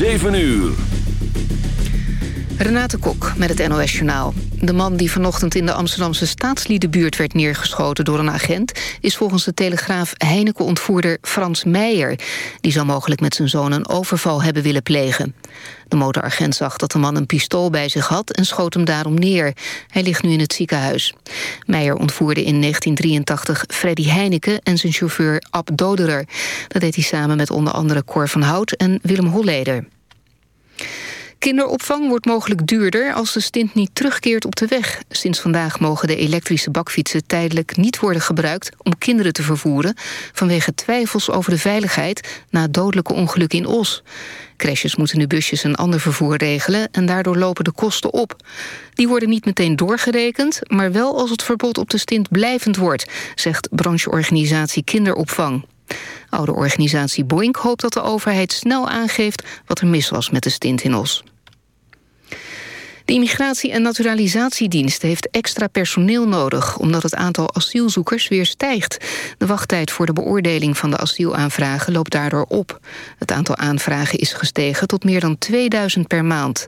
7 uur. Renate Kok met het NOS Journaal. De man die vanochtend in de Amsterdamse staatsliedenbuurt werd neergeschoten door een agent... is volgens de Telegraaf Heineken-ontvoerder Frans Meijer. Die zou mogelijk met zijn zoon een overval hebben willen plegen. De motoragent zag dat de man een pistool bij zich had en schoot hem daarom neer. Hij ligt nu in het ziekenhuis. Meijer ontvoerde in 1983 Freddy Heineken en zijn chauffeur Ab Doderer. Dat deed hij samen met onder andere Cor van Hout en Willem Holleder. Kinderopvang wordt mogelijk duurder als de stint niet terugkeert op de weg. Sinds vandaag mogen de elektrische bakfietsen tijdelijk niet worden gebruikt... om kinderen te vervoeren vanwege twijfels over de veiligheid... na dodelijke ongeluk in Os. Crashes moeten nu busjes een ander vervoer regelen... en daardoor lopen de kosten op. Die worden niet meteen doorgerekend... maar wel als het verbod op de stint blijvend wordt... zegt brancheorganisatie Kinderopvang. Oude organisatie Boink hoopt dat de overheid snel aangeeft... wat er mis was met de stint in Os. De Immigratie- en Naturalisatiedienst heeft extra personeel nodig... omdat het aantal asielzoekers weer stijgt. De wachttijd voor de beoordeling van de asielaanvragen loopt daardoor op. Het aantal aanvragen is gestegen tot meer dan 2000 per maand.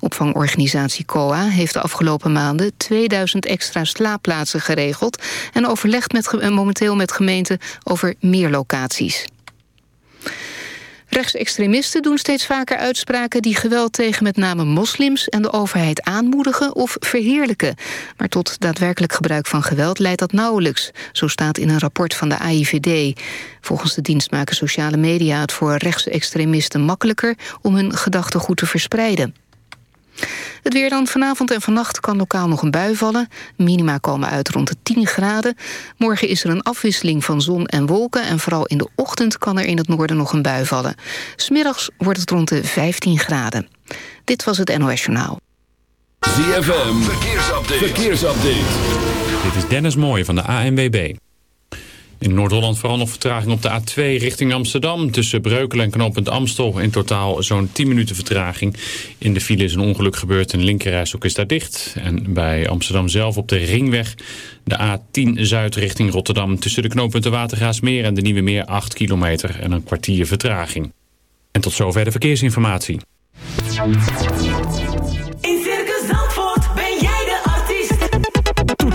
Opvangorganisatie COA heeft de afgelopen maanden... 2000 extra slaapplaatsen geregeld... en overlegt momenteel met gemeenten over meer locaties. Rechtsextremisten doen steeds vaker uitspraken die geweld tegen met name moslims en de overheid aanmoedigen of verheerlijken. Maar tot daadwerkelijk gebruik van geweld leidt dat nauwelijks. Zo staat in een rapport van de AIVD. Volgens de dienst maken sociale media het voor rechtsextremisten makkelijker om hun gedachtegoed te verspreiden. Het weer dan vanavond en vannacht kan lokaal nog een bui vallen. Minima komen uit rond de 10 graden. Morgen is er een afwisseling van zon en wolken... en vooral in de ochtend kan er in het noorden nog een bui vallen. Smiddags wordt het rond de 15 graden. Dit was het NOS Journaal. ZFM, verkeersupdate. verkeersupdate. Dit is Dennis Mooij van de ANWB. In Noord-Holland vooral nog vertraging op de A2 richting Amsterdam. Tussen Breukelen en knooppunt Amstel in totaal zo'n 10 minuten vertraging. In de file is een ongeluk gebeurd en linkerrijstok is daar dicht. En bij Amsterdam zelf op de ringweg de A10 Zuid richting Rotterdam. Tussen de knooppunten Watergaasmeer en de Nieuwe Meer 8 kilometer en een kwartier vertraging. En tot zover de verkeersinformatie.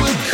would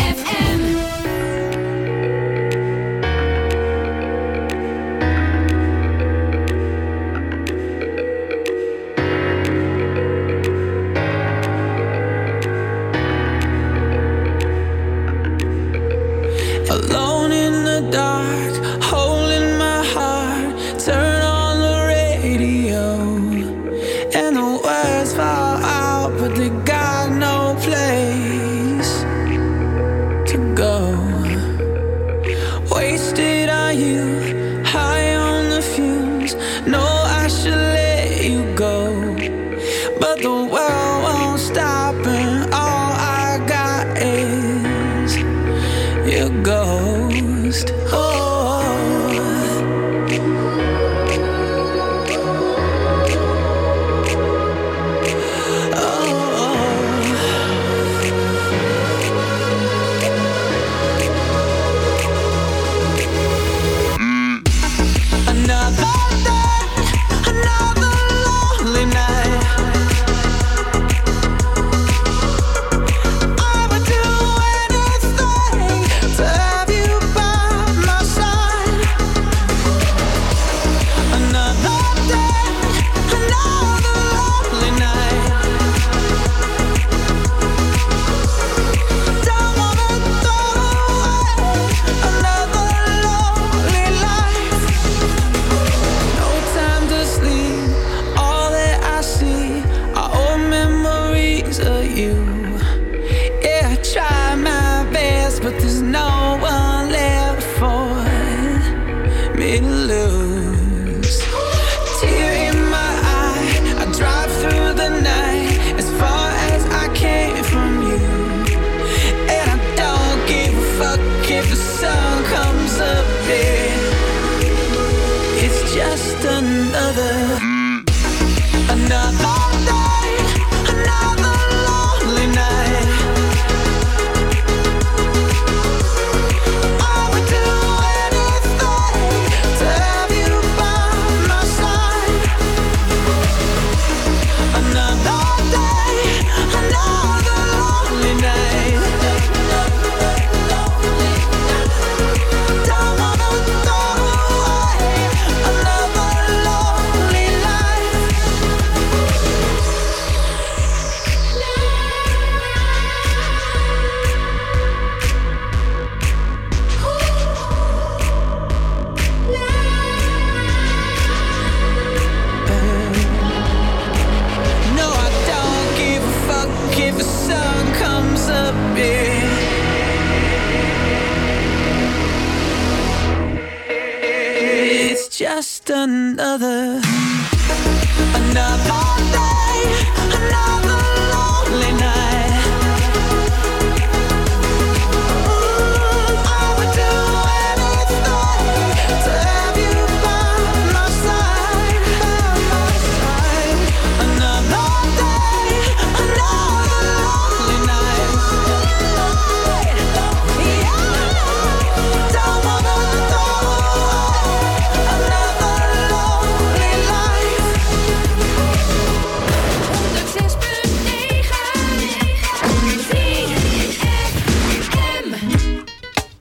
me to lose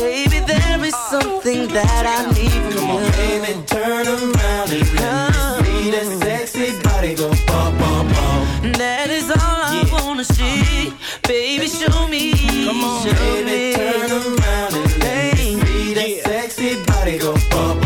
Maybe there is something that I need from Come on, you. baby, turn around and let me see that sexy body go bum, bum, bum. That is all I wanna see. Baby, show me. Come on, show baby, me. turn around and let me see that sexy body go bum.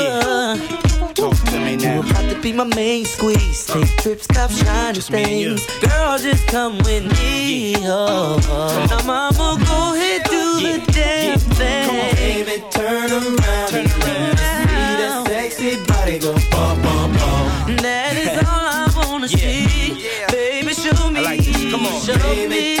be my main squeeze. Take trips, stop shining Just things. Girl, just come with me. Oh, oh. now, mama, go ahead, do the damn thing. Come on, baby, turn around. Turn around. See that sexy body go bum, bum, bum. That is all I wanna see. Baby, show me. Like. Come on, show baby, me.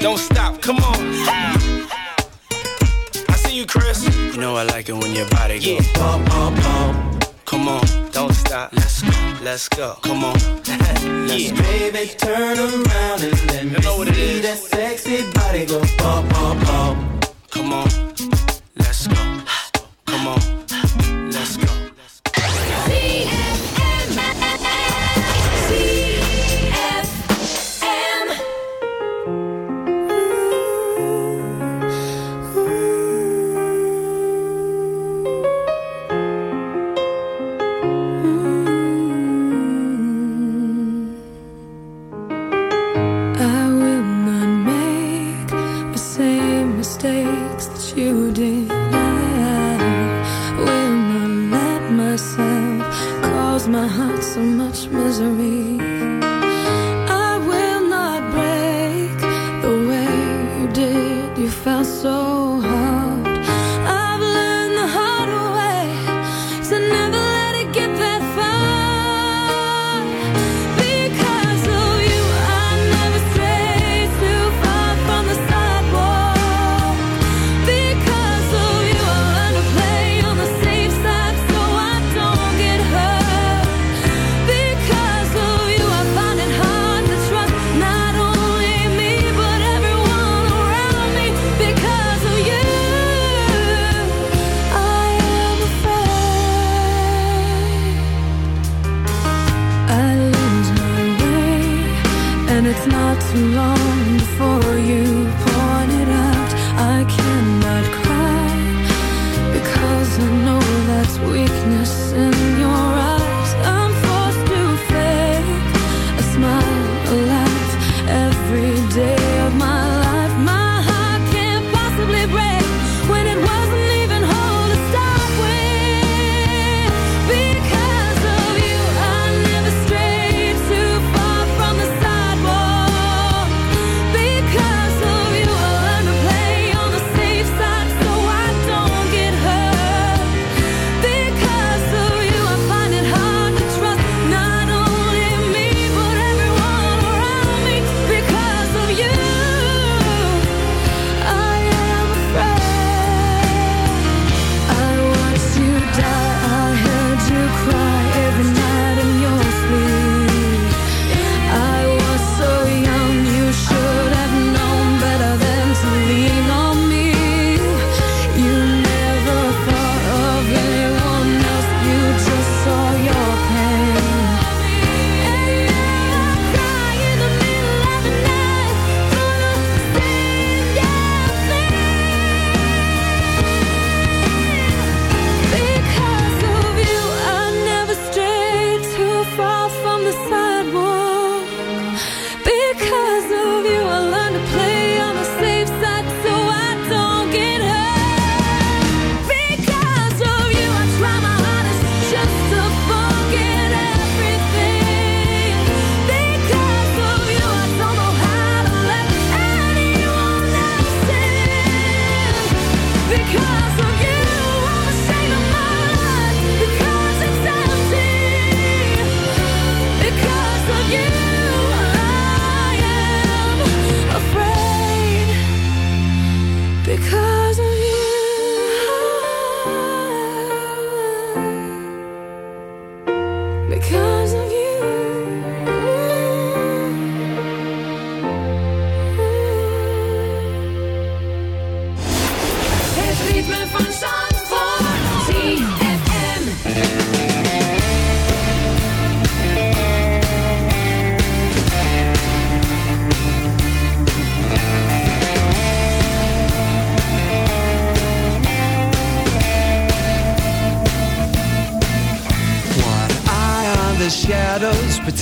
Don't stop, come on. I see you, Chris. You know I like it when your body goes yeah. bump, bump, bump. Come on, don't stop. Let's go, let's go. Come on. yeah. Baby, turn around and let me know what see is. that sexy body go bump, bump, bump. Come on, let's go. Come on.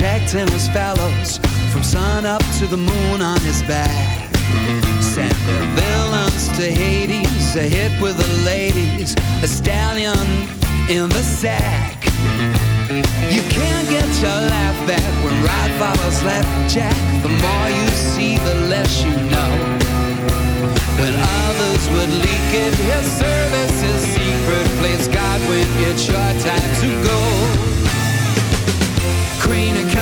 Tag team his fellows from sun up to the moon on his back. Sent their villains to Hades, a hit with the ladies, a stallion in the sack. You can't get your laugh back when right follows left, Jack. The more you see, the less you know. When others would leak it, his service, his secret place. God, when it's your time to go. Crane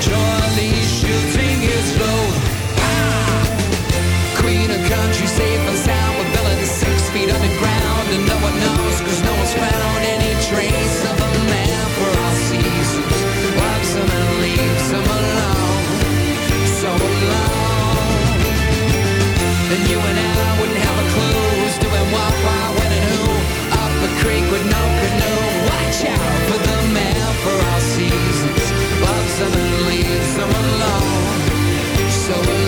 Prematurely shooting his load. Ah! Queen of country, safe and sound six feet underground. And no one knows, cause no one's found any trace of a man for all seasons. And alone, so alone. And you and I wouldn't have a clue who's doing what, why, when, and who. Up a creek with no so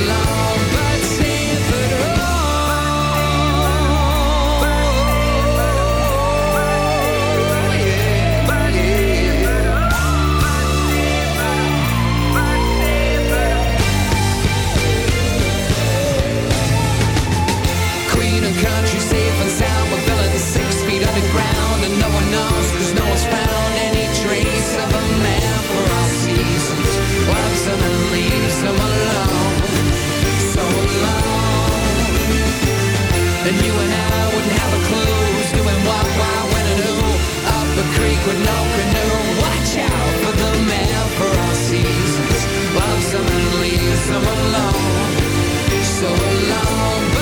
him alone, so alone.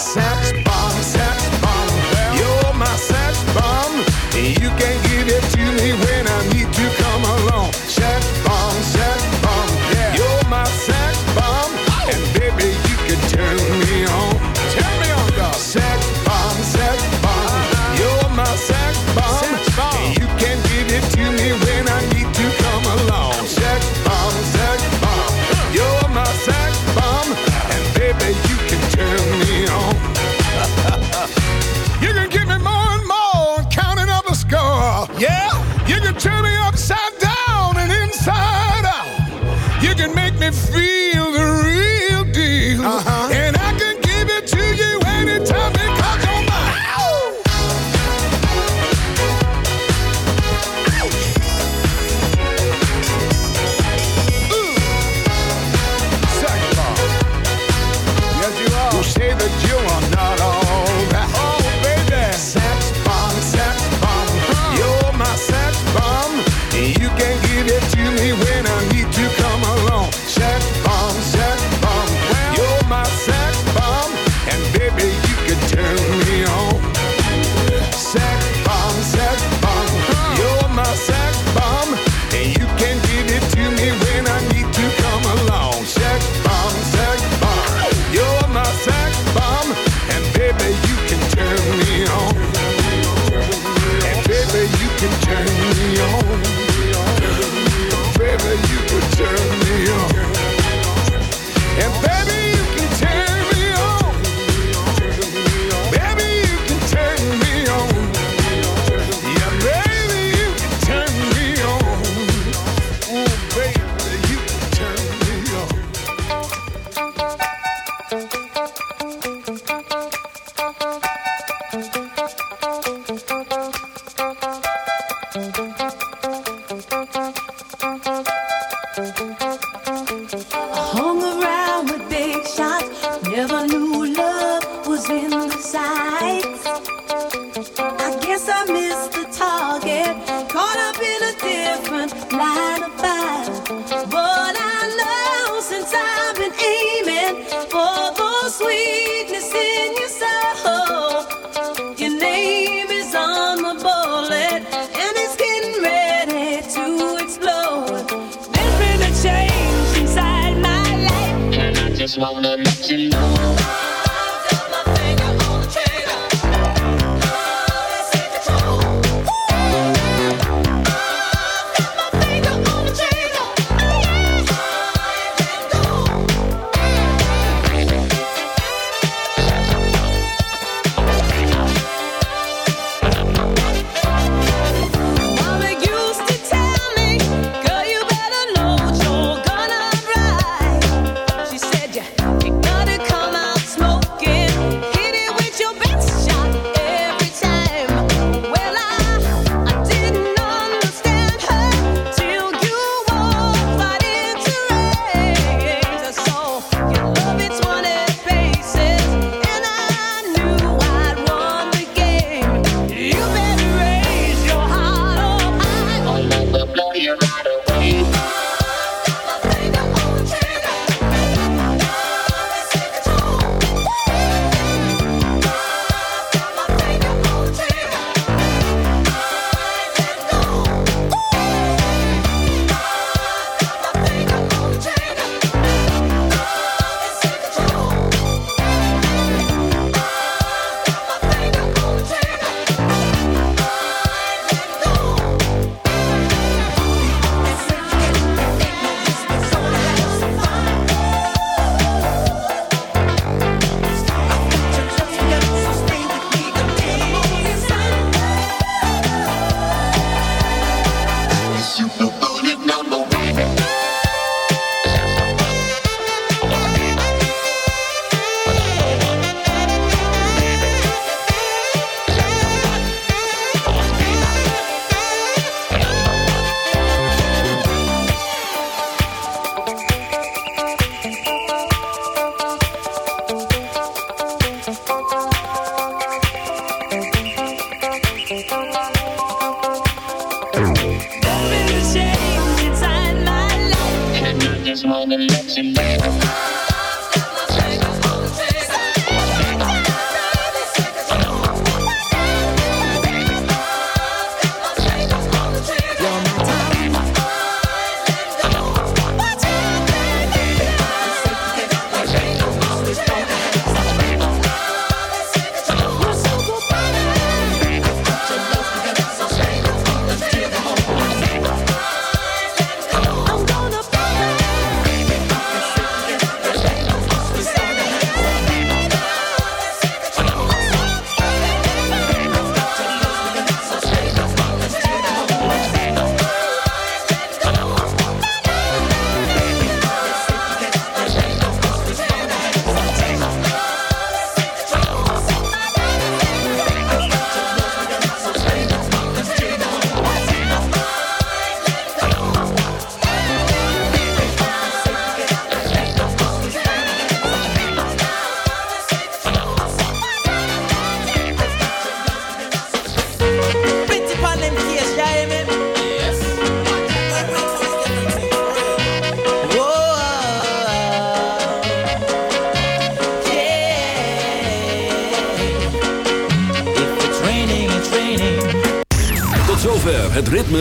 sex Just wanna let you know.